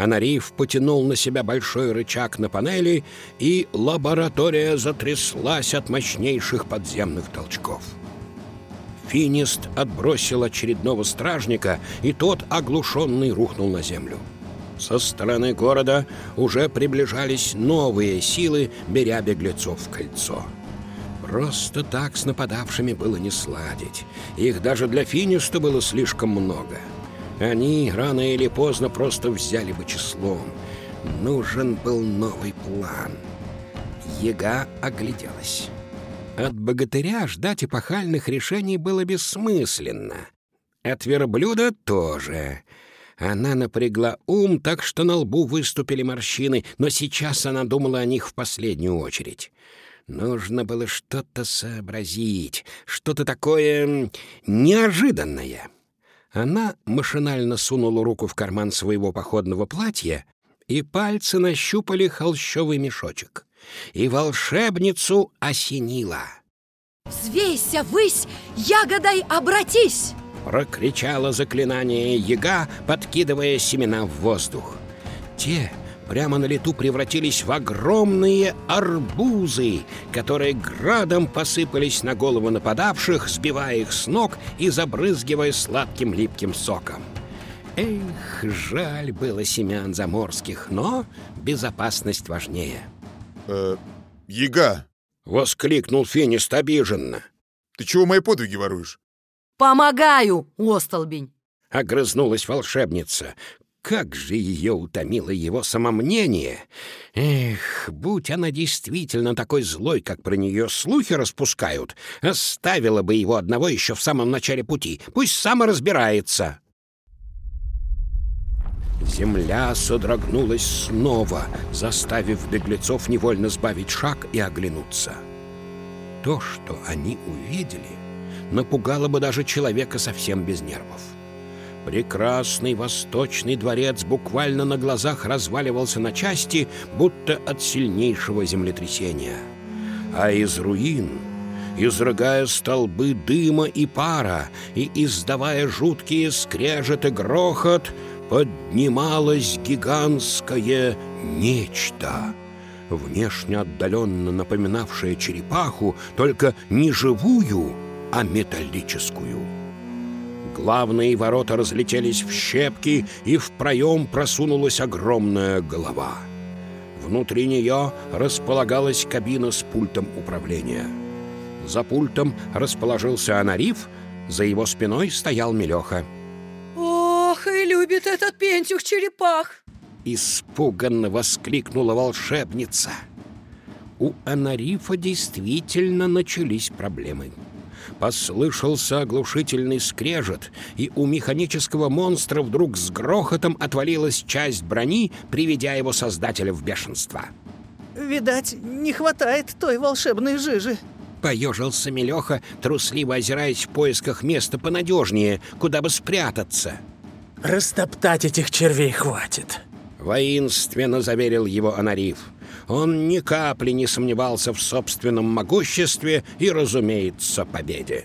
Анариф потянул на себя большой рычаг на панели, и лаборатория затряслась от мощнейших подземных толчков. Финист отбросил очередного стражника, и тот, оглушенный, рухнул на землю. Со стороны города уже приближались новые силы, беря беглецов в кольцо. Просто так с нападавшими было не сладить. Их даже для Финиста было слишком много. Они рано или поздно просто взяли бы числом. Нужен был новый план. Ега огляделась. От богатыря ждать эпохальных решений было бессмысленно. От верблюда тоже — она напрягла ум, так что на лбу выступили морщины, но сейчас она думала о них в последнюю очередь. Нужно было что-то сообразить, что-то такое неожиданное. Она машинально сунула руку в карман своего походного платья, и пальцы нащупали холщовый мешочек. И волшебницу осенила. «Взвейся высь, ягодой обратись!» Прокричало заклинание яга, подкидывая семена в воздух. Те прямо на лету превратились в огромные арбузы, которые градом посыпались на голову нападавших, сбивая их с ног и забрызгивая сладким липким соком. Эх, жаль было семян заморских, но безопасность важнее. Э, яга! Воскликнул Финист обиженно. Ты чего мои подвиги воруешь? «Помогаю, остолбень!» — огрызнулась волшебница. Как же ее утомило его самомнение! Эх, будь она действительно такой злой, как про нее слухи распускают, оставила бы его одного еще в самом начале пути. Пусть сам разбирается. Земля содрогнулась снова, заставив беглецов невольно сбавить шаг и оглянуться. То, что они увидели, напугало бы даже человека совсем без нервов. Прекрасный восточный дворец буквально на глазах разваливался на части, будто от сильнейшего землетрясения. А из руин, изрыгая столбы дыма и пара и издавая жуткие скрежет и грохот, поднималось гигантское нечто — внешне отдаленно напоминавшее черепаху, только не живую, а металлическую. Главные ворота разлетелись в щепки, и в проем просунулась огромная голова. Внутри нее располагалась кабина с пультом управления. За пультом расположился Анариф, за его спиной стоял Мелеха. «Ох, и любит этот пентюх черепах!» Испуганно воскликнула волшебница. У Анарифа действительно начались проблемы. Послышался оглушительный скрежет, и у механического монстра вдруг с грохотом отвалилась часть брони, приведя его создателя в бешенство. «Видать, не хватает той волшебной жижи», Поежился Мелеха, трусливо озираясь в поисках места понадежнее, куда бы спрятаться. «Растоптать этих червей хватит», — воинственно заверил его Анариф. Он ни капли не сомневался в собственном могуществе и, разумеется, победе.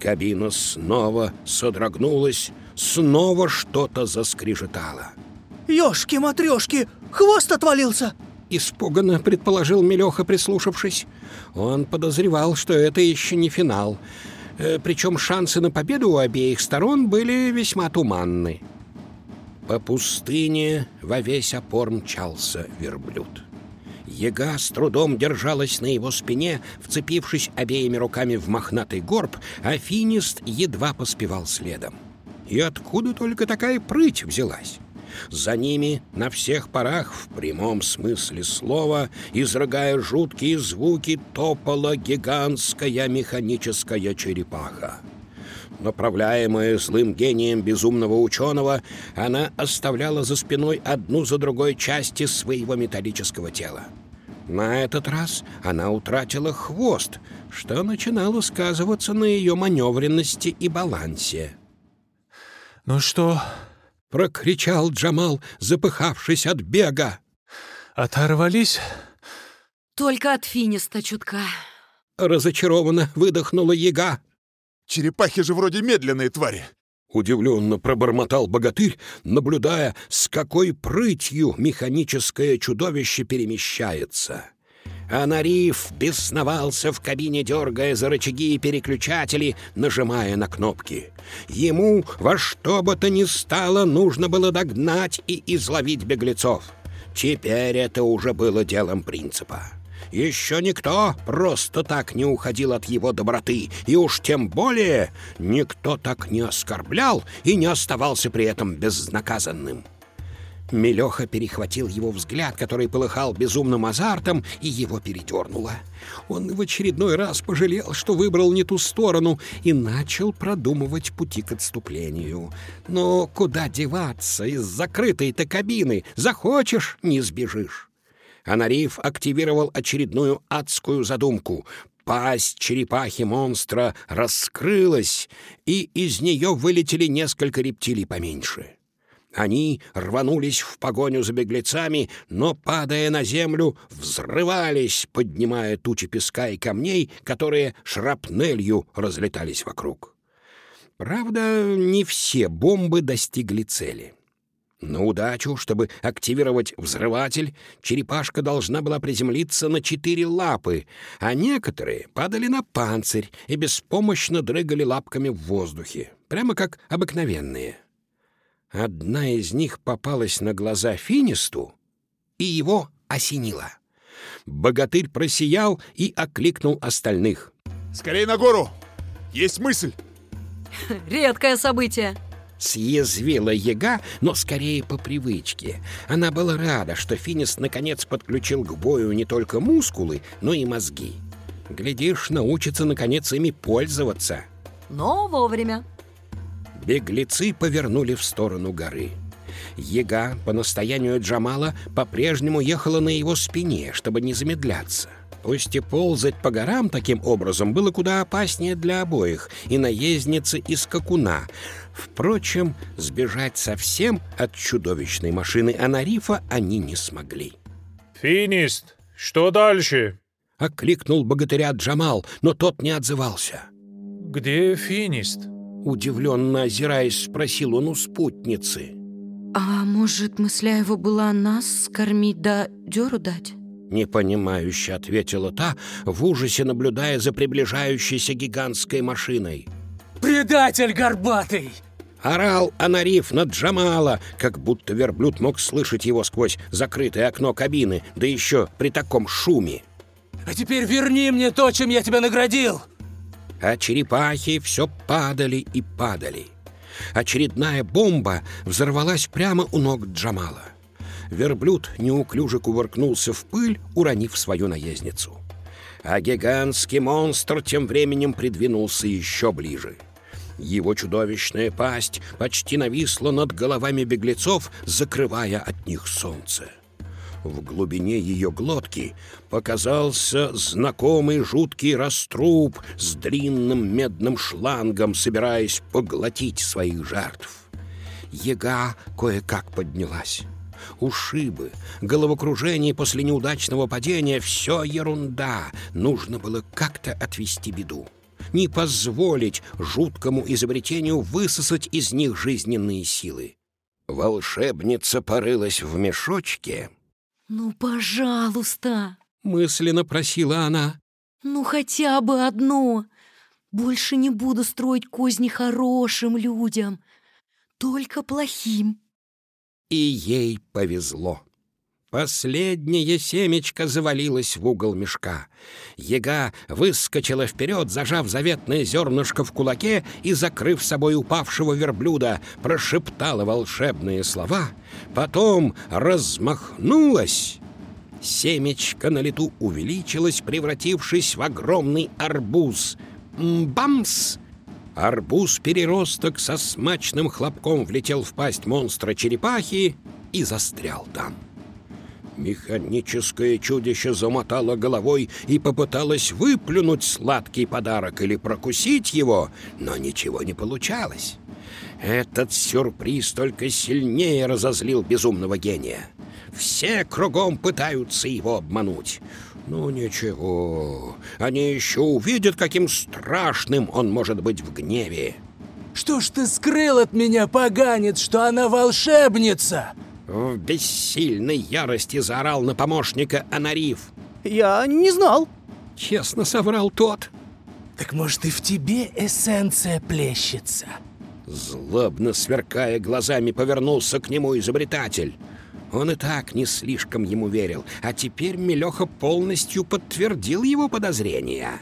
Кабина снова содрогнулась, снова что-то заскрежетало. «Ёшки-матрёшки, хвост отвалился!» Испуганно предположил Мелёха, прислушавшись. Он подозревал, что это еще не финал. Э, Причем шансы на победу у обеих сторон были весьма туманны. По пустыне во весь опор мчался верблюд. Ега с трудом держалась на его спине, вцепившись обеими руками в мохнатый горб, а финист едва поспевал следом. И откуда только такая прыть взялась? За ними на всех парах, в прямом смысле слова, изрыгая жуткие звуки, топала гигантская механическая черепаха. Направляемая злым гением безумного ученого, она оставляла за спиной одну за другой части своего металлического тела. На этот раз она утратила хвост, что начинало сказываться на ее маневренности и балансе. «Ну что?» — прокричал Джамал, запыхавшись от бега. «Оторвались?» «Только от финиста чутка». Разочарованно выдохнула яга. Черепахи же вроде медленные твари. Удивленно пробормотал богатырь, наблюдая, с какой прытью механическое чудовище перемещается. А Нариф бесновался в кабине, дергая за рычаги и переключатели, нажимая на кнопки. Ему во что бы то ни стало нужно было догнать и изловить беглецов. Теперь это уже было делом принципа. Еще никто просто так не уходил от его доброты, и уж тем более никто так не оскорблял и не оставался при этом безнаказанным. Мелеха перехватил его взгляд, который полыхал безумным азартом, и его передернуло. Он в очередной раз пожалел, что выбрал не ту сторону, и начал продумывать пути к отступлению. Но куда деваться из закрытой-то кабины? Захочешь — не сбежишь. Анариф активировал очередную адскую задумку. Пасть черепахи-монстра раскрылась, и из нее вылетели несколько рептилий поменьше. Они рванулись в погоню за беглецами, но, падая на землю, взрывались, поднимая тучи песка и камней, которые шрапнелью разлетались вокруг. Правда, не все бомбы достигли цели. На удачу, чтобы активировать взрыватель, черепашка должна была приземлиться на четыре лапы, а некоторые падали на панцирь и беспомощно дрыгали лапками в воздухе, прямо как обыкновенные. Одна из них попалась на глаза Финисту, и его осенило. Богатырь просиял и окликнул остальных. Скорее на гору! Есть мысль! Редкое событие. Съязвила яга, но скорее по привычке. Она была рада, что Финис наконец подключил к бою не только мускулы, но и мозги. Глядишь, научится наконец ими пользоваться. Но вовремя. Беглецы повернули в сторону горы. Яга, по настоянию Джамала, по-прежнему ехала на его спине, чтобы не замедляться. Пусть и ползать по горам таким образом было куда опаснее для обоих, и наездницы, и скакуна. Впрочем, сбежать совсем от чудовищной машины Анарифа они не смогли. Финист, что дальше? — окликнул богатыря Джамал, но тот не отзывался. Где Финист? Удивленно озираясь, спросил он у спутницы. А может, мысля его была нас скормить да дёру дать? Непонимающе ответила та, в ужасе наблюдая за приближающейся гигантской машиной. «Предатель горбатый!» Орал Анариф на Джамала, как будто верблюд мог слышать его сквозь закрытое окно кабины, да еще при таком шуме. «А теперь верни мне то, чем я тебя наградил!» А черепахи все падали и падали. Очередная бомба взорвалась прямо у ног Джамала. Верблюд неуклюже кувыркнулся в пыль, уронив свою наездницу. А гигантский монстр тем временем придвинулся еще ближе. Его чудовищная пасть почти нависла над головами беглецов, закрывая от них солнце. В глубине ее глотки показался знакомый жуткий раструб с длинным медным шлангом, собираясь поглотить своих жертв. Ега кое-как поднялась. Ушибы, головокружение после неудачного падения — все ерунда. Нужно было как-то отвести беду. Не позволить жуткому изобретению высосать из них жизненные силы. Волшебница порылась в мешочке. Ну, пожалуйста. Мысленно просила она. Ну, хотя бы одно. Больше не буду строить козни хорошим людям, только плохим. И ей повезло. Последнее семечко завалилось в угол мешка. Ега выскочила вперед, зажав заветное зернышко в кулаке и, закрыв собой упавшего верблюда, прошептала волшебные слова, потом размахнулась. Семечко на лету увеличилось, превратившись в огромный арбуз. Бамс! Арбуз-переросток со смачным хлопком влетел в пасть монстра черепахи и застрял там. Механическое чудище замотало головой и попыталось выплюнуть сладкий подарок или прокусить его, но ничего не получалось. Этот сюрприз только сильнее разозлил безумного гения. Все кругом пытаются его обмануть. Ну ничего, они еще увидят, каким страшным он может быть в гневе. Что ж ты скрыл от меня, поганец, что она волшебница? В бессильной ярости заорал на помощника Анариф. Я не знал. Честно соврал тот. Так может и в тебе эссенция плещется? Злобно сверкая глазами, повернулся к нему изобретатель. Он и так не слишком ему верил, а теперь Мелеха полностью подтвердил его подозрения.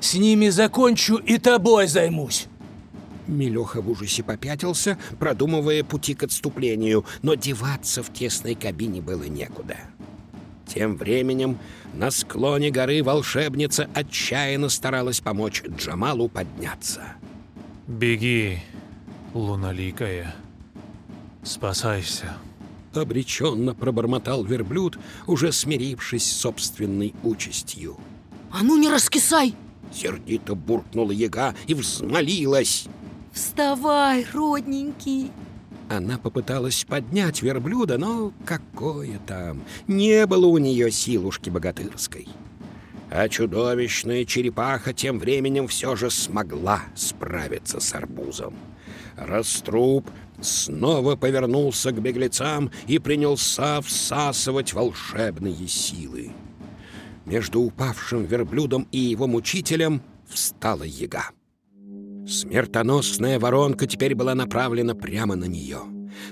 С ними закончу и тобой займусь. Мелеха в ужасе попятился, продумывая пути к отступлению, но деваться в тесной кабине было некуда. Тем временем на склоне горы волшебница отчаянно старалась помочь Джамалу подняться. Беги, луналикая. Спасайся. Обреченно пробормотал верблюд, уже смирившись с собственной участью. А ну не раскисай! Сердито буркнула яга и взмолилась. Вставай, родненький! Она попыталась поднять верблюда, но какое там? Не было у нее силушки богатырской. А чудовищная черепаха тем временем все же смогла справиться с арбузом. Раструб снова повернулся к беглецам и принялся всасывать волшебные силы. Между упавшим верблюдом и его мучителем встала яга. Смертоносная воронка теперь была направлена прямо на нее.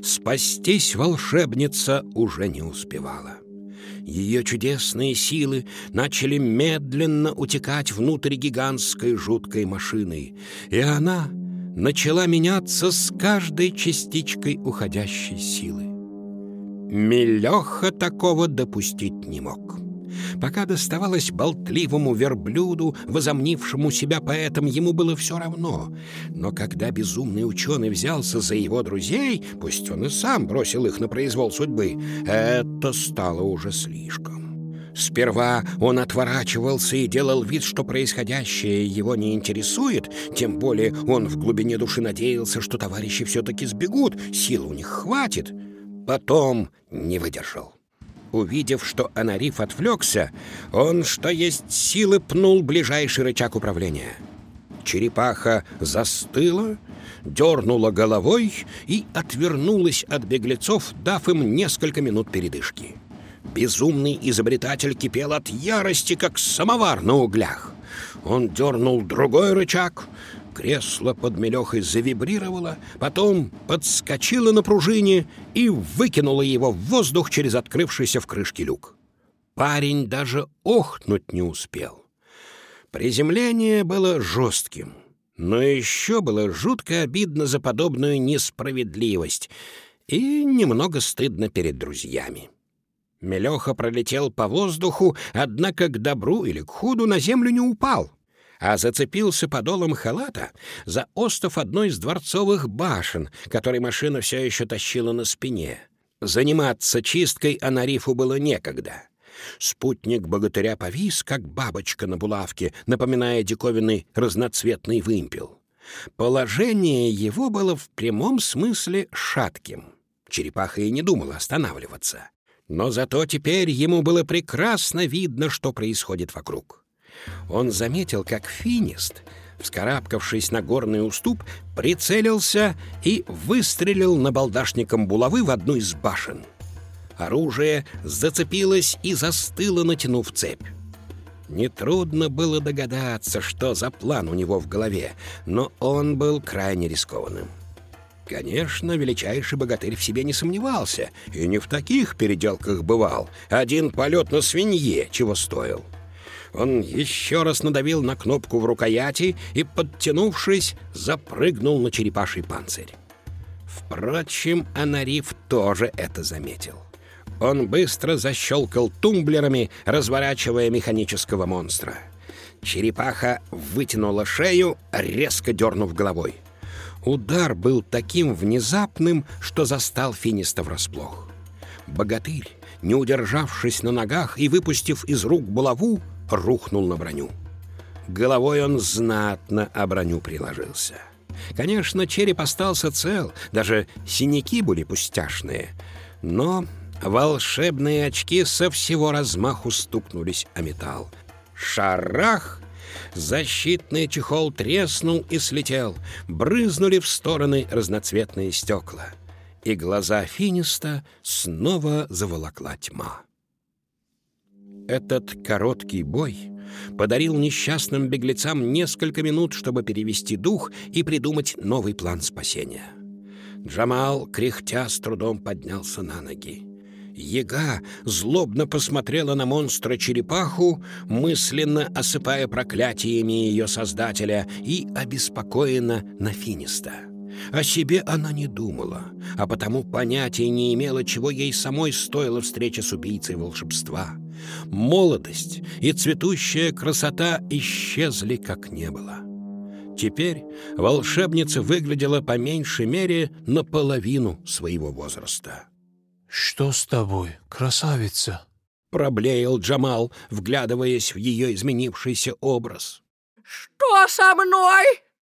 Спастись волшебница уже не успевала. Ее чудесные силы начали медленно утекать внутрь гигантской жуткой машины, и она начала меняться с каждой частичкой уходящей силы. Мелеха такого допустить не мог. Пока доставалось болтливому верблюду, возомнившему себя поэтом, ему было все равно. Но когда безумный ученый взялся за его друзей, пусть он и сам бросил их на произвол судьбы, это стало уже слишком. Сперва он отворачивался и делал вид, что происходящее его не интересует, тем более он в глубине души надеялся, что товарищи все-таки сбегут, сил у них хватит. Потом не выдержал. Увидев, что Анариф отвлекся, он, что есть силы, пнул ближайший рычаг управления. Черепаха застыла, дернула головой и отвернулась от беглецов, дав им несколько минут передышки. Безумный изобретатель кипел от ярости, как самовар на углях. Он дернул другой рычаг, кресло под мелехой завибрировало, потом подскочило на пружине и выкинуло его в воздух через открывшийся в крышке люк. Парень даже охнуть не успел. Приземление было жестким, но еще было жутко обидно за подобную несправедливость и немного стыдно перед друзьями. Мелеха пролетел по воздуху, однако к добру или к худу на землю не упал, а зацепился подолом халата за остов одной из дворцовых башен, который машина все еще тащила на спине. Заниматься чисткой Анарифу было некогда. Спутник богатыря повис, как бабочка на булавке, напоминая диковинный разноцветный вымпел. Положение его было в прямом смысле шатким. Черепаха и не думала останавливаться. Но зато теперь ему было прекрасно видно, что происходит вокруг. Он заметил, как финист, вскарабкавшись на горный уступ, прицелился и выстрелил набалдашником булавы в одну из башен. Оружие зацепилось и застыло, натянув цепь. Нетрудно было догадаться, что за план у него в голове, но он был крайне рискованным. Конечно, величайший богатырь в себе не сомневался, и не в таких переделках бывал. Один полет на свинье чего стоил. Он еще раз надавил на кнопку в рукояти и, подтянувшись, запрыгнул на черепаший панцирь. Впрочем, Анариф тоже это заметил. Он быстро защелкал тумблерами, разворачивая механического монстра. Черепаха вытянула шею, резко дернув головой. Удар был таким внезапным, что застал Финиста врасплох. Богатырь, не удержавшись на ногах и выпустив из рук булаву, рухнул на броню. Головой он знатно о броню приложился. Конечно, череп остался цел, даже синяки были пустяшные, но волшебные очки со всего размаху стукнулись о металл. Шарах! Защитный чехол треснул и слетел, брызнули в стороны разноцветные стекла, и глаза Финиста снова заволокла тьма. Этот короткий бой подарил несчастным беглецам несколько минут, чтобы перевести дух и придумать новый план спасения. Джамал, кряхтя, с трудом поднялся на ноги. Ега злобно посмотрела на монстра-черепаху, мысленно осыпая проклятиями ее создателя, и обеспокоена на Финиста. О себе она не думала, а потому понятия не имела, чего ей самой стоила встреча с убийцей волшебства. Молодость и цветущая красота исчезли, как не было. Теперь волшебница выглядела по меньшей мере наполовину своего возраста. «Что с тобой, красавица?» — проблеял Джамал, вглядываясь в ее изменившийся образ. Что со мной?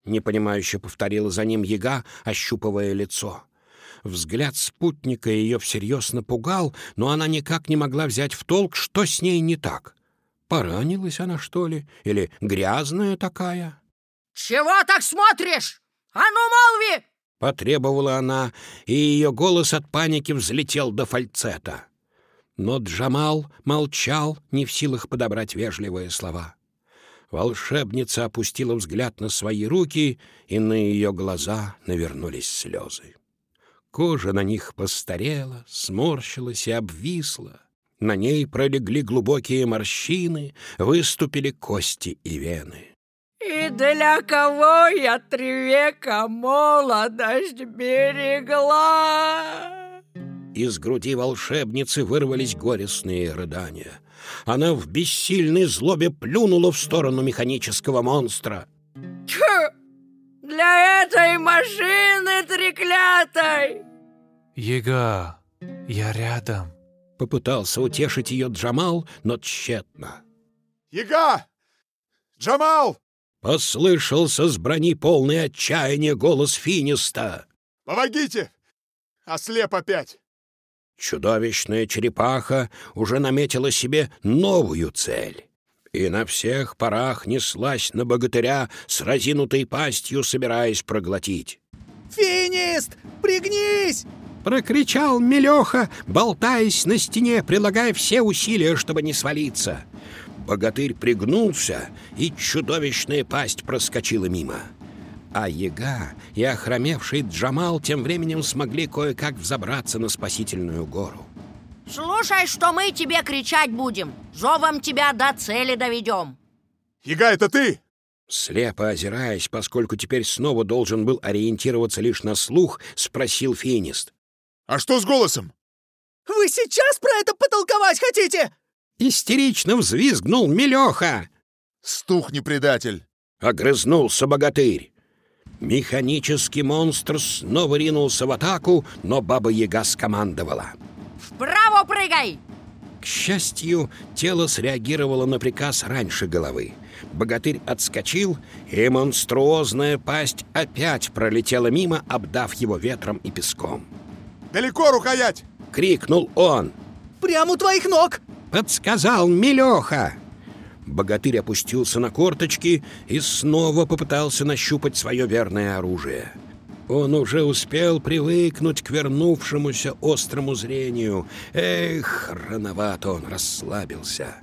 Непонимающе повторила за ним яга, ощупывая лицо. Взгляд спутника ее всерьез напугал, но она никак не могла взять в толк, что с ней не так. Поранилась она, что ли? Или грязная такая? Чего так смотришь? А ну, молви! Потребовала она, и ее голос от паники взлетел до фальцета. Но Джамал молчал, не в силах подобрать вежливые слова. Волшебница опустила взгляд на свои руки, и на ее глаза навернулись слезы. Кожа на них постарела, сморщилась и обвисла. На ней пролегли глубокие морщины, выступили кости и вены. И для кого я три века молодость берегла? Из груди волшебницы вырвались горестные рыдания. Она в бессильной злобе плюнула в сторону механического монстра. Тьфу! Для этой машины треклятой! «Ега, я рядом». Попытался утешить ее Джамал, но тщетно. Яга! Джамал! Послышался с брони полный отчаяния голос Финиста. Помогите! Ослеп опять! Чудовищная черепаха уже наметила себе новую цель. И на всех парах неслась на богатыря с разинутой пастью, собираясь проглотить. Финист, пригнись! Прокричал Мелеха, болтаясь на стене, прилагая все усилия, чтобы не свалиться. Богатырь пригнулся, и чудовищная пасть проскочила мимо. А Яга и охромевший Джамал тем временем смогли кое-как взобраться на спасительную гору. Слушай, что мы тебе кричать будем. Зовом тебя до цели доведем. Яга, это ты! Слепо озираясь, поскольку теперь снова должен был ориентироваться лишь на слух, спросил Финист. А что с голосом? Вы сейчас про это потолковать хотите? Истерично взвизгнул Мелеха. Стухни, предатель! Огрызнулся богатырь. Механический монстр снова ринулся в атаку, но Баба-Яга скомандовала. Вправо прыгай! К счастью, тело среагировало на приказ раньше головы. Богатырь отскочил, и монструозная пасть опять пролетела мимо, обдав его ветром и песком. Далеко рукоять! — крикнул он. Прямо у твоих ног! Подсказал Мелеха. Богатырь опустился на корточки и снова попытался нащупать свое верное оружие. Он уже успел привыкнуть к вернувшемуся острому зрению. Эх, рановато он расслабился.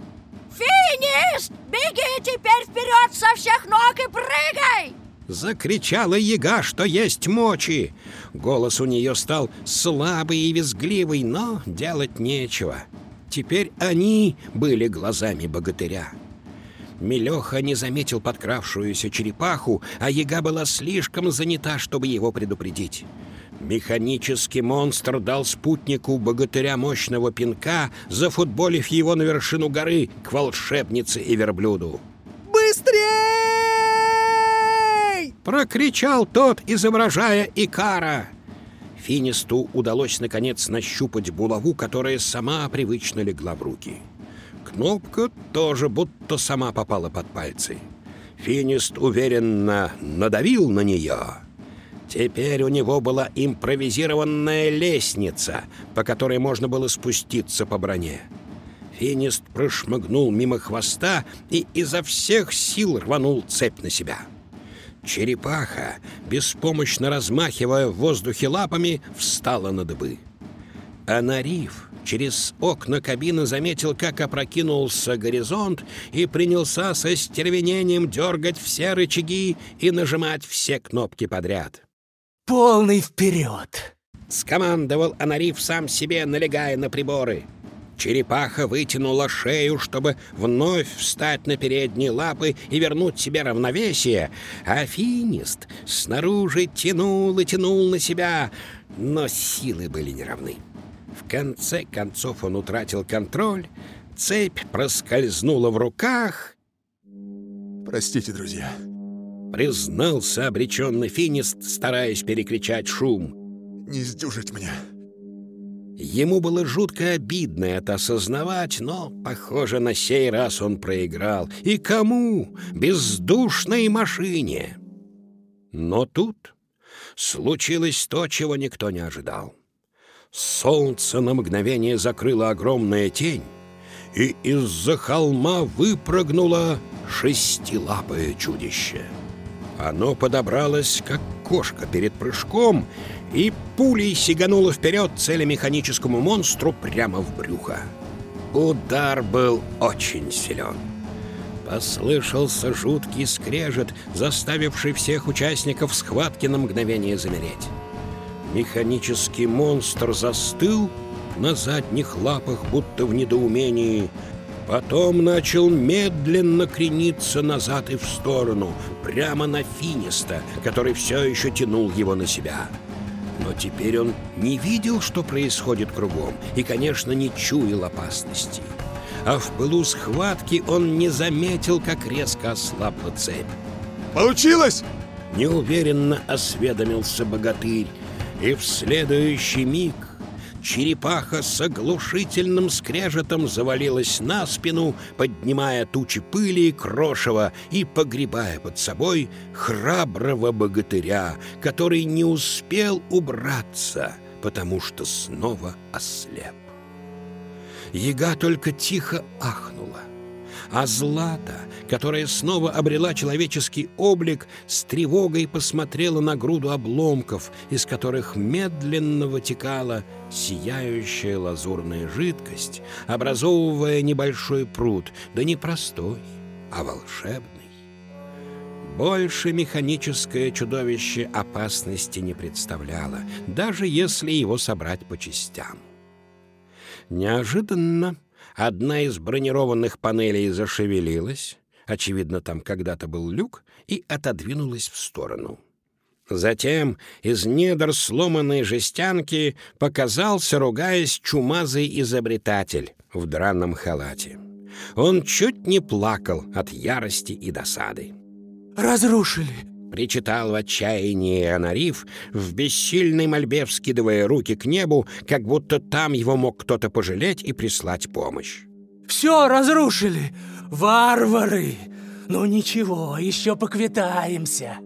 Финист! Беги теперь вперед со всех ног и прыгай! Закричала яга, что есть мочи. Голос у нее стал слабый и визгливый, но делать нечего. Теперь они были глазами богатыря. Мелеха не заметил подкравшуюся черепаху, а яга была слишком занята, чтобы его предупредить. Механический монстр дал спутнику богатыря мощного пинка, зафутболив его на вершину горы к волшебнице и верблюду. Быстрей! Прокричал тот, изображая Икара. Финисту удалось наконец нащупать булаву, которая сама привычно легла в руки. Кнопка тоже будто сама попала под пальцы. Финист уверенно надавил на нее. Теперь у него была импровизированная лестница, по которой можно было спуститься по броне. Финист прошмыгнул мимо хвоста и изо всех сил рванул цепь на себя. Черепаха, беспомощно размахивая в воздухе лапами, встала на дыбы. А Нариф через окна кабины заметил, как опрокинулся горизонт и принялся со стервенением дергать все рычаги и нажимать все кнопки подряд. Полный вперед! Скомандовал Анариф сам себе, налегая на приборы. Черепаха вытянула шею, чтобы вновь встать на передние лапы и вернуть себе равновесие, а финист снаружи тянул и тянул на себя, но силы были неравны. В конце концов он утратил контроль, цепь проскользнула в руках, Простите, друзья. признался обреченный финист, стараясь перекричать шум. Не сдюжить мне. Ему было жутко обидно это осознавать, но, похоже, на сей раз он проиграл. И кому? Бездушной машине. Но тут случилось то, чего никто не ожидал. Солнце на мгновение закрыло огромная тень, и из-за холма выпрыгнуло шестилапое чудище. Оно подобралось, как кошка перед прыжком, и пулей сигануло вперед, целя механическому монстру прямо в брюхо. Удар был очень силен. Послышался жуткий скрежет, заставивший всех участников схватки на мгновение замереть. Механический монстр застыл на задних лапах, будто в недоумении. Потом начал медленно крениться назад и в сторону, прямо на Финиста, который все еще тянул его на себя. Но теперь он не видел, что происходит кругом, и, конечно, не чуял опасности. А в пылу схватки он не заметил, как резко ослабла цепь. Получилось? Неуверенно осведомился богатырь, и в следующий миг черепаха с оглушительным скрежетом завалилась на спину, поднимая тучи пыли и крошева и погребая под собой храброго богатыря, который не успел убраться, потому что снова ослеп. Яга только тихо ахнула. А Злата, которая снова обрела человеческий облик, с тревогой посмотрела на груду обломков, из которых медленно вытекала сияющая лазурная жидкость, образовывая небольшой пруд, да не простой, а волшебный. Больше механическое чудовище опасности не представляло, даже если его собрать по частям. Неожиданно одна из бронированных панелей зашевелилась, очевидно, там когда-то был люк, и отодвинулась в сторону. Затем из недр сломанной жестянки показался, ругаясь, чумазый изобретатель в драном халате. Он чуть не плакал от ярости и досады. Разрушили. Причитал в отчаянии Анариф, в бессильной мольбе вскидывая руки к небу, как будто там его мог кто-то пожалеть и прислать помощь. Все разрушили. Варвары. Ну ничего, еще поквитаемся.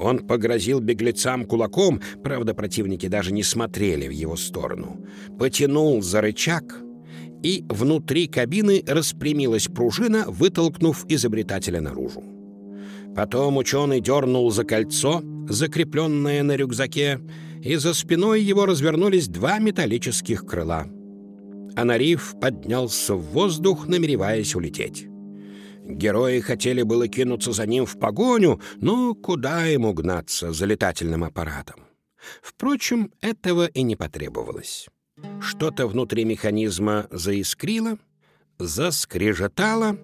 Он погрозил беглецам кулаком, правда, противники даже не смотрели в его сторону. Потянул за рычаг, и внутри кабины распрямилась пружина, вытолкнув изобретателя наружу. Потом ученый дернул за кольцо, закрепленное на рюкзаке, и за спиной его развернулись два металлических крыла. Анариф поднялся в воздух, намереваясь улететь. Герои хотели было кинуться за ним в погоню, но куда ему гнаться за летательным аппаратом? Впрочем, этого и не потребовалось. Что-то внутри механизма заискрило, заскрежетало,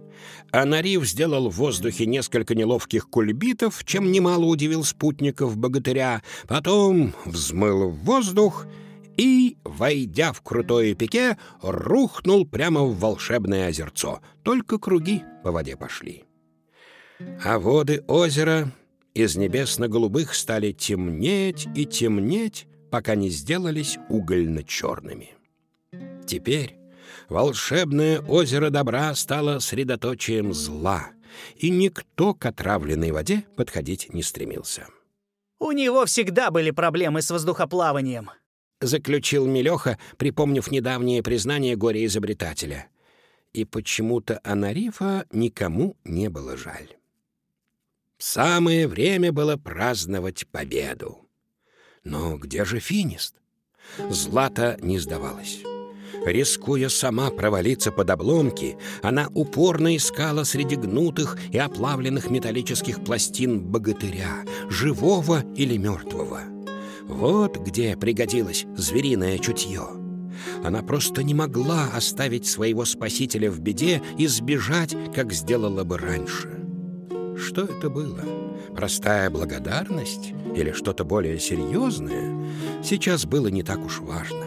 а Нарив сделал в воздухе несколько неловких кульбитов, чем немало удивил спутников богатыря, потом взмыл в воздух и, войдя в крутое пике, рухнул прямо в волшебное озерцо. Только круги по воде пошли. А воды озера из небесно-голубых стали темнеть и темнеть, пока не сделались угольно-черными. Теперь волшебное озеро добра стало средоточием зла, и никто к отравленной воде подходить не стремился. У него всегда были проблемы с воздухоплаванием. Заключил Мелеха, припомнив недавнее признание горе-изобретателя. и почему-то Анарифа никому не было жаль. Самое время было праздновать победу. Но где же финист? Злата не сдавалась. Рискуя сама провалиться под обломки, она упорно искала среди гнутых и оплавленных металлических пластин богатыря, живого или мертвого. Вот где пригодилось звериное чутье. Она просто не могла оставить своего спасителя в беде и сбежать, как сделала бы раньше. Что это было? Простая благодарность или что-то более серьезное? Сейчас было не так уж важно.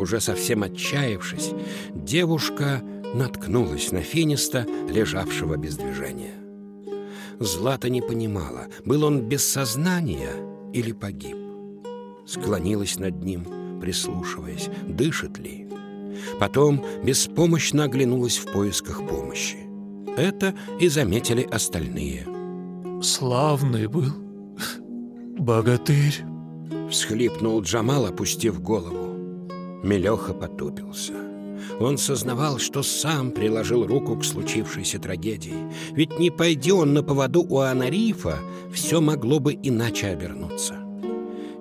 Уже совсем отчаявшись, девушка наткнулась на Финиста, лежавшего без движения. Злата не понимала, был он без сознания или погиб. Склонилась над ним, прислушиваясь, дышит ли. Потом беспомощно оглянулась в поисках помощи. Это и заметили остальные. Славный был богатырь. Всхлипнул Джамал, опустив голову. Мелеха потупился. Он сознавал, что сам приложил руку к случившейся трагедии. Ведь не пойди он на поводу у Анарифа, все могло бы иначе обернуться.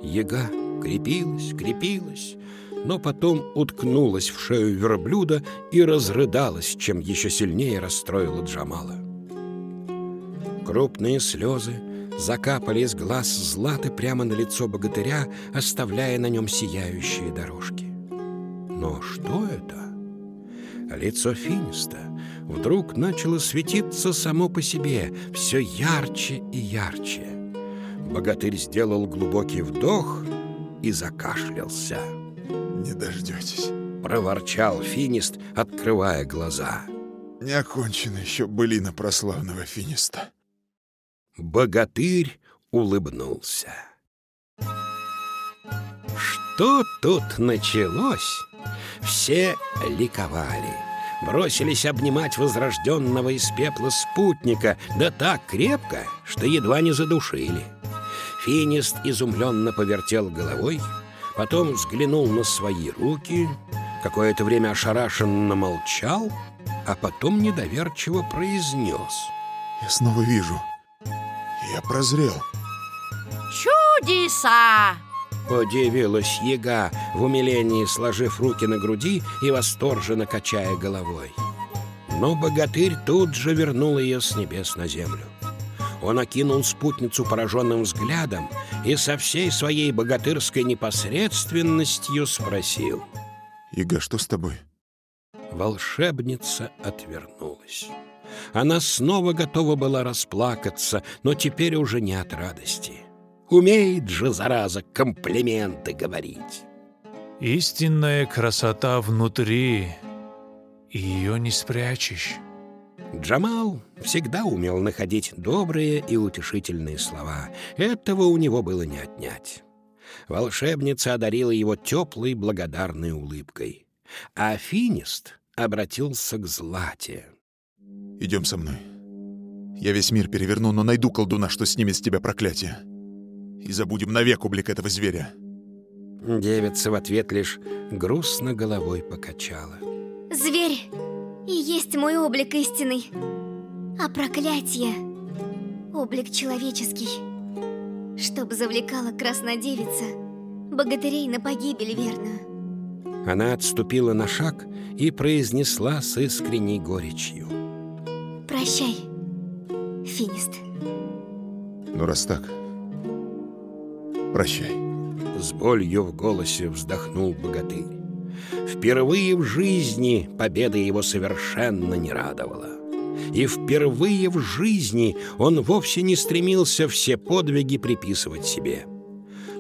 Яга крепилась, крепилась, но потом уткнулась в шею верблюда и разрыдалась, чем еще сильнее расстроила Джамала. Крупные слезы закапали из глаз Златы прямо на лицо богатыря, оставляя на нем сияющие дорожки. Но что это? Лицо Финиста вдруг начало светиться само по себе, все ярче и ярче. Богатырь сделал глубокий вдох и закашлялся. Не дождетесь. Проворчал Финист, открывая глаза. Не окончена еще былина прославного финиста. Богатырь улыбнулся. Что тут началось? Все ликовали. Бросились обнимать возрожденного из пепла спутника, да так крепко, что едва не задушили. Финист изумленно повертел головой, потом взглянул на свои руки, какое-то время ошарашенно молчал, а потом недоверчиво произнес. Я снова вижу. Я прозрел. Чудеса! Удивилась яга, в умилении сложив руки на груди и восторженно качая головой. Но богатырь тут же вернул ее с небес на землю. Он окинул спутницу пораженным взглядом и со всей своей богатырской непосредственностью спросил. Ига, что с тобой? Волшебница отвернулась. Она снова готова была расплакаться, но теперь уже не от радости. Умеет же, зараза, комплименты говорить. Истинная красота внутри, и ее не спрячешь. Джамал всегда умел находить добрые и утешительные слова. Этого у него было не отнять. Волшебница одарила его теплой благодарной улыбкой. А финист обратился к Злате. Идем со мной. Я весь мир переверну, но найду колдуна, что снимет с тебя проклятие. И забудем навек облик этого зверя. Девица в ответ лишь грустно головой покачала. Зверь и есть мой облик истинный, а проклятие — облик человеческий. Чтоб завлекала краснодевица, богатырей на погибель верную. Она отступила на шаг и произнесла с искренней горечью. Прощай, Финист. Ну, раз так, прощай. С болью в голосе вздохнул богатырь. Впервые в жизни победа его совершенно не радовала. И впервые в жизни он вовсе не стремился все подвиги приписывать себе.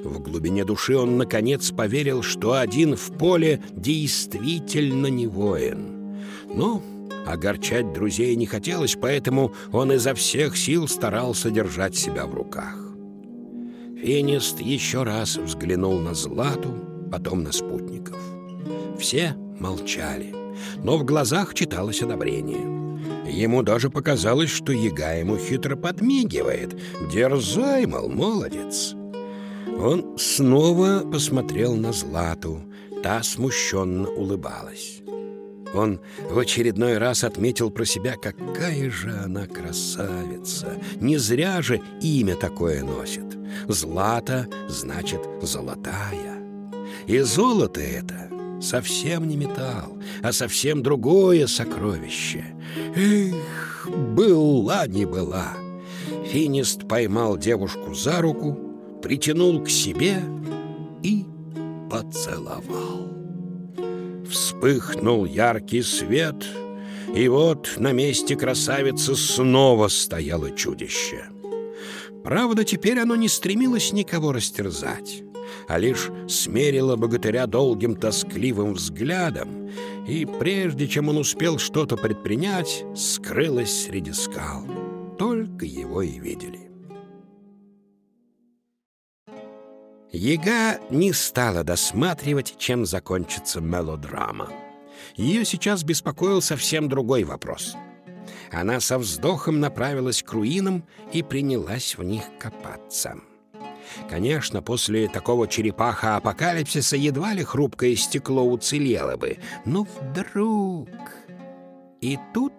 В глубине души он, наконец, поверил, что один в поле действительно не воин. Но огорчать друзей не хотелось, поэтому он изо всех сил старался держать себя в руках. Финист еще раз взглянул на Злату, потом на спутников. Все молчали, но в глазах читалось одобрение. Ему даже показалось, что яга ему хитро подмигивает. «Дерзай, мол, молодец!» Он снова посмотрел на Злату. Та смущенно улыбалась. Он в очередной раз отметил про себя, какая же она красавица. Не зря же имя такое носит. Злата значит золотая. И золото это совсем не металл, а совсем другое сокровище. Эх, была не была. Финист поймал девушку за руку, притянул к себе и поцеловал. Вспыхнул яркий свет, и вот на месте красавицы снова стояло чудище. Правда, теперь оно не стремилось никого растерзать, а лишь смерило богатыря долгим тоскливым взглядом, и прежде чем он успел что-то предпринять, скрылось среди скал. Только его и видели. Ега не стала досматривать, чем закончится мелодрама. Ее сейчас беспокоил совсем другой вопрос. Она со вздохом направилась к руинам и принялась в них копаться. Конечно, после такого черепаха-апокалипсиса едва ли хрупкое стекло уцелело бы. Но вдруг... И тут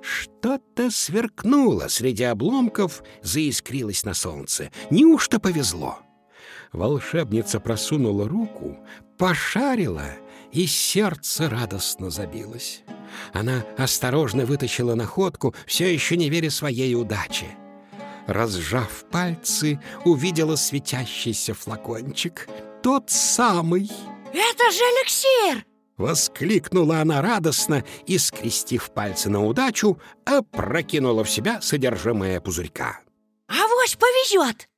что-то сверкнуло среди обломков, заискрилось на солнце. Неужто повезло? волшебница просунула руку, пошарила, и сердце радостно забилось. Она осторожно вытащила находку, все еще не веря своей удаче. Разжав пальцы, увидела светящийся флакончик. Тот самый. Это же эликсир! Воскликнула она радостно и, скрестив пальцы на удачу, опрокинула в себя содержимое пузырька. Авось повезет!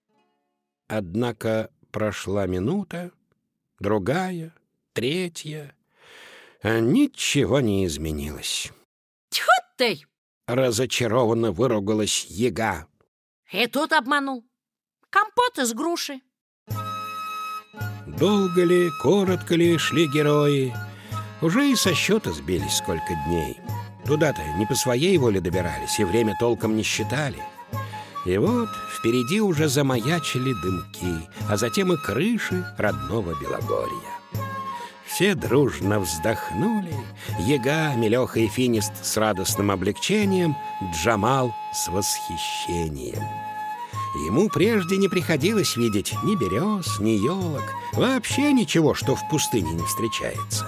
Однако Прошла минута, другая, третья. А ничего не изменилось. Тьфу ты! Разочарованно выругалась яга. И тут обманул. Компот из груши. Долго ли, коротко ли шли герои, уже и со счета сбились сколько дней. Туда-то не по своей воле добирались и время толком не считали. И вот впереди уже замаячили дымки, а затем и крыши родного Белогорья. Все дружно вздохнули, Ега, Мелеха и Финист с радостным облегчением, Джамал с восхищением. Ему прежде не приходилось видеть ни берез, ни елок, вообще ничего, что в пустыне не встречается.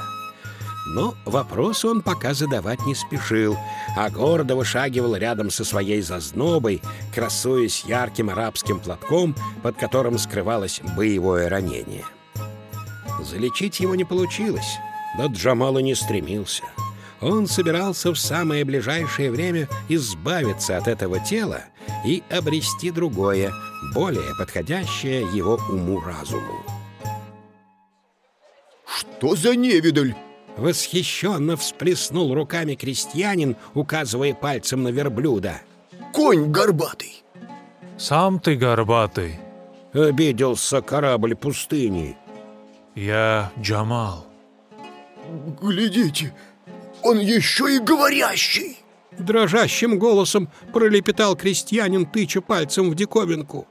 Но вопрос он пока задавать не спешил, а гордо вышагивал рядом со своей зазнобой, красуясь ярким арабским платком, под которым скрывалось боевое ранение. Залечить его не получилось, но Джамал и не стремился. Он собирался в самое ближайшее время избавиться от этого тела и обрести другое, более подходящее его уму-разуму. «Что за невидаль?» Восхищенно всплеснул руками крестьянин, указывая пальцем на верблюда. «Конь горбатый!» «Сам ты горбатый!» Обиделся корабль пустыни. «Я Джамал». «Глядите, он еще и говорящий!» Дрожащим голосом пролепетал крестьянин, тыча пальцем в диковинку.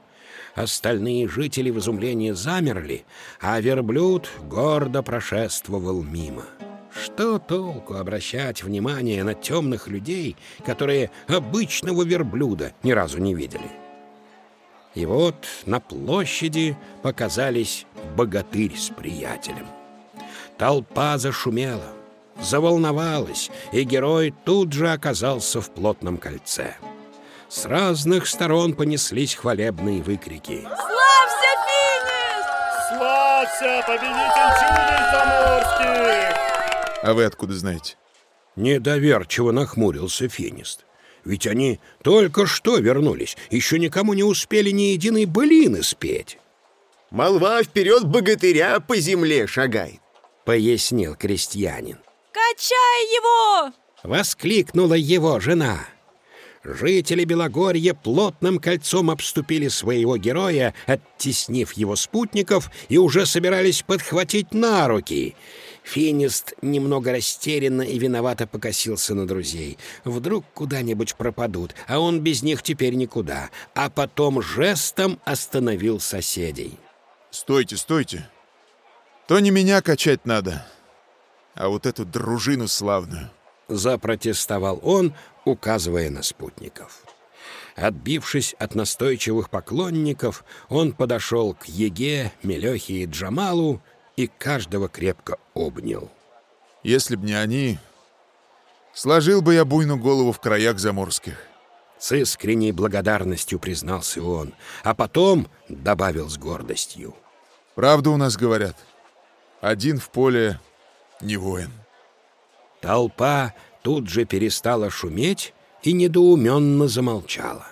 Остальные жители в изумлении замерли, а верблюд гордо прошествовал мимо. Что толку обращать внимание на темных людей, которые обычного верблюда ни разу не видели? И вот на площади показались богатырь с приятелем. Толпа зашумела, заволновалась, и герой тут же оказался в плотном кольце. С разных сторон понеслись хвалебные выкрики. Славься, Финис! Славься, победитель чудес заморских! А вы откуда знаете? Недоверчиво нахмурился Финист. Ведь они только что вернулись, еще никому не успели ни единой былины спеть. Молва вперед богатыря по земле шагает, пояснил крестьянин. Качай его! Воскликнула его жена. Жители Белогорья плотным кольцом обступили своего героя, оттеснив его спутников, и уже собирались подхватить на руки — Финист немного растерянно и виновато покосился на друзей. Вдруг куда-нибудь пропадут, а он без них теперь никуда. А потом жестом остановил соседей. «Стойте, стойте! То не меня качать надо, А вот эту дружину славную. Запротестовал он, указывая на спутников. Отбившись от настойчивых поклонников, он подошел к Еге, Мелехе и Джамалу и каждого крепко обнял. Если б не они, сложил бы я буйную голову в краях заморских. С искренней благодарностью признался он, а потом добавил с гордостью. Правду у нас говорят. Один в поле не воин. Толпа тут же перестала шуметь и недоуменно замолчала.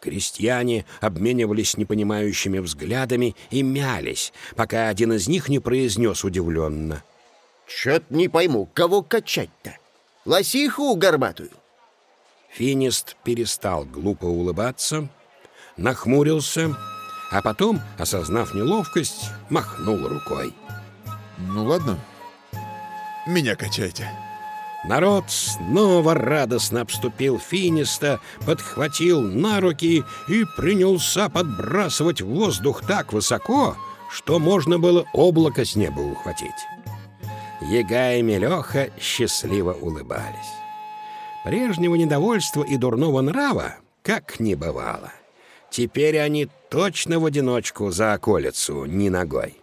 Крестьяне обменивались непонимающими взглядами и мялись, пока один из них не произнес удивленно. Чё-то не пойму, кого качать-то? Лосиху горбатую? Финист перестал глупо улыбаться, нахмурился, а потом, осознав неловкость, махнул рукой. Ну ладно, меня качайте. Народ снова радостно обступил Финиста, подхватил на руки и принялся подбрасывать в воздух так высоко, что можно было облако с неба ухватить. Ега и Мелеха счастливо улыбались. Прежнего недовольства и дурного нрава как не бывало. Теперь они точно в одиночку за околицу, ни ногой.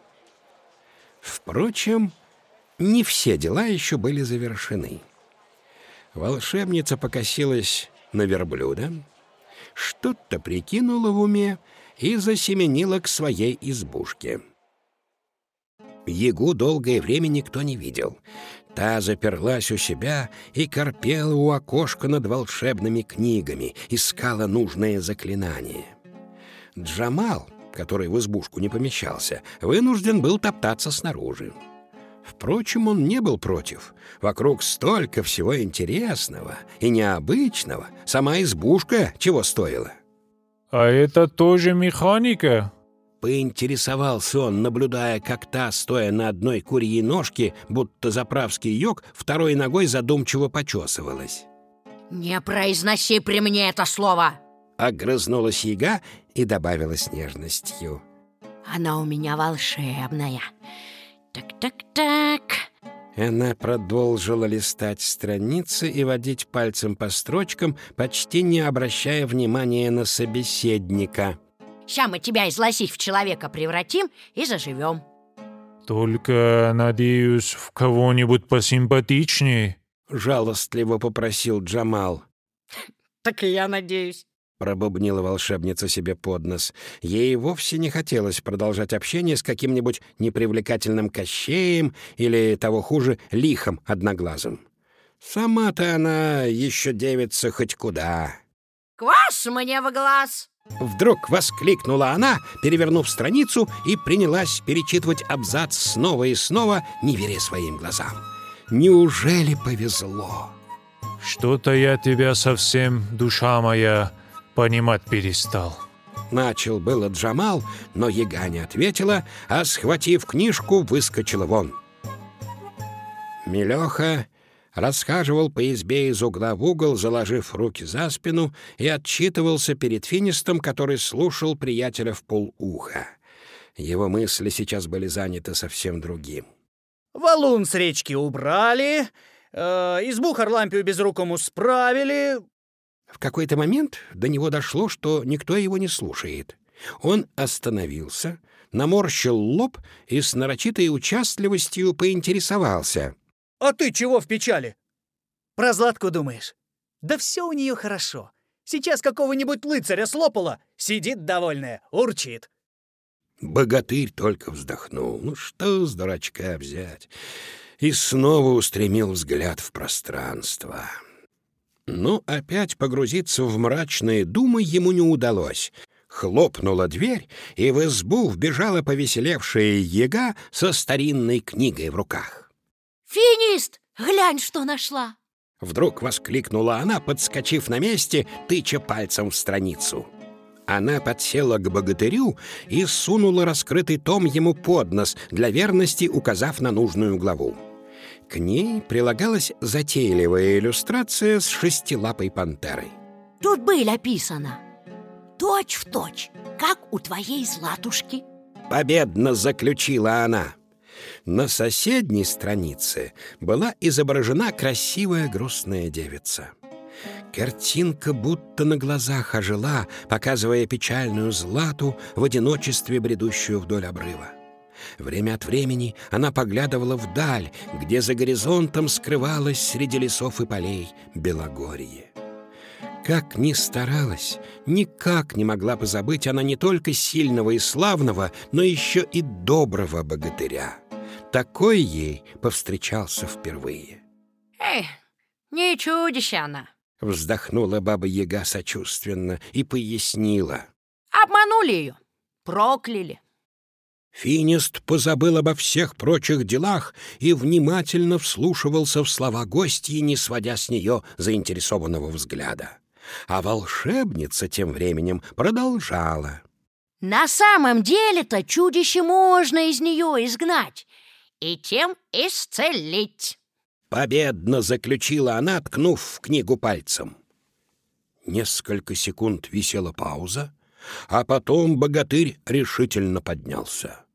Впрочем, не все дела еще были завершены. Волшебница покосилась на верблюда, что-то прикинула в уме и засеменила к своей избушке. Ягу долгое время никто не видел. Та заперлась у себя и корпела у окошка над волшебными книгами, искала нужное заклинание. Джамал, который в избушку не помещался, вынужден был топтаться снаружи. Впрочем, он не был против. Вокруг столько всего интересного и необычного. Сама избушка чего стоила. А это тоже механика? Поинтересовался он, наблюдая, как та, стоя на одной курьей ножке, будто заправский йог, второй ногой задумчиво почесывалась. «Не произноси при мне это слово!» Огрызнулась яга и добавила с нежностью. «Она у меня волшебная. Так-так-так...» Она продолжила листать страницы и водить пальцем по строчкам, почти не обращая внимания на собеседника. Ща мы тебя из лосих в человека превратим и заживем. Только, надеюсь, в кого-нибудь посимпатичнее. Жалостливо попросил Джамал. Так и я надеюсь. Пробубнила волшебница себе под нос. Ей вовсе не хотелось продолжать общение с каким-нибудь непривлекательным кощеем или, того хуже, лихом одноглазым. Сама-то она еще девица хоть куда. «Квас мне в глаз!» Вдруг воскликнула она, перевернув страницу, и принялась перечитывать абзац снова и снова, не веря своим глазам. Неужели повезло? Что-то я тебя совсем, душа моя, понимать перестал. Начал было Джамал, но яга не ответила, а, схватив книжку, выскочила вон. Мелеха расхаживал по избе из угла в угол, заложив руки за спину, и отчитывался перед Финистом, который слушал приятеля в полуха. Его мысли сейчас были заняты совсем другим. Валун с речки убрали, э, избу Харлампию безрукому справили. В какой-то момент до него дошло, что никто его не слушает. Он остановился, наморщил лоб и с нарочитой участливостью поинтересовался — а ты чего в печали? Про Златку думаешь? Да все у нее хорошо. Сейчас какого-нибудь лыцаря слопала, сидит довольная, урчит. Богатырь только вздохнул. Ну что с дурачка взять? И снова устремил взгляд в пространство. Но опять погрузиться в мрачные думы ему не удалось. Хлопнула дверь, и в избу вбежала повеселевшая яга со старинной книгой в руках. «Финист, глянь, что нашла!» Вдруг воскликнула она, подскочив на месте, тыча пальцем в страницу. Она подсела к богатырю и сунула раскрытый том ему под нос, для верности указав на нужную главу. К ней прилагалась затейливая иллюстрация с шестилапой пантерой. Тут было описано точь в точь, как у твоей Златушки. Победно заключила она. На соседней странице была изображена красивая грустная девица. Картинка будто на глазах ожила, показывая печальную злату в одиночестве, бредущую вдоль обрыва. Время от времени она поглядывала вдаль, где за горизонтом скрывалась среди лесов и полей Белогорье. Как ни старалась, никак не могла позабыть она не только сильного и славного, но еще и доброго богатыря. Такой ей повстречался впервые. Эй, не чудище она. Вздохнула баба Яга сочувственно и пояснила. Обманули ее, прокляли. Финист позабыл обо всех прочих делах и внимательно вслушивался в слова гостьи, не сводя с нее заинтересованного взгляда. А волшебница тем временем продолжала. На самом деле-то чудище можно из нее изгнать и тем исцелить. Победно заключила она, ткнув в книгу пальцем. Несколько секунд висела пауза, а потом богатырь решительно поднялся.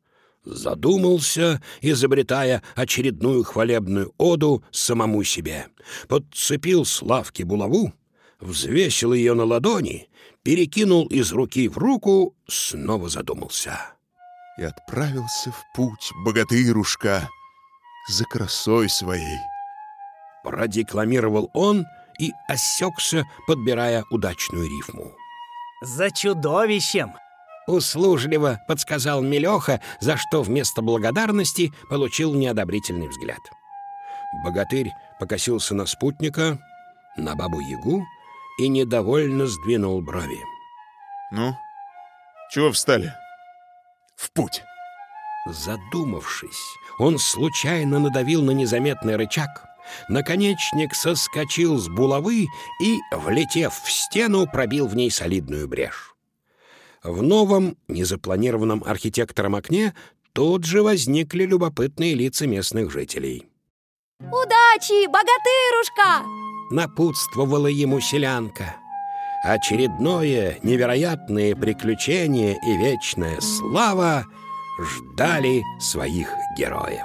Задумался, изобретая очередную хвалебную оду самому себе. Подцепил с лавки булаву, взвесил ее на ладони, перекинул из руки в руку, снова задумался. И отправился в путь богатырушка за красой своей. Продекламировал он и осекся, подбирая удачную рифму. «За чудовищем!» Услужливо подсказал Мелеха, за что вместо благодарности получил неодобрительный взгляд. Богатырь покосился на спутника, на бабу-ягу и недовольно сдвинул брови. «Ну, чего встали? В путь!» Задумавшись, он случайно надавил на незаметный рычаг. Наконечник соскочил с булавы и, влетев в стену, пробил в ней солидную брешь. В новом, незапланированном архитектором окне тут же возникли любопытные лица местных жителей. Удачи, богатырушка! Напутствовала ему селянка. Очередное невероятное приключение и вечная слава ждали своих героев.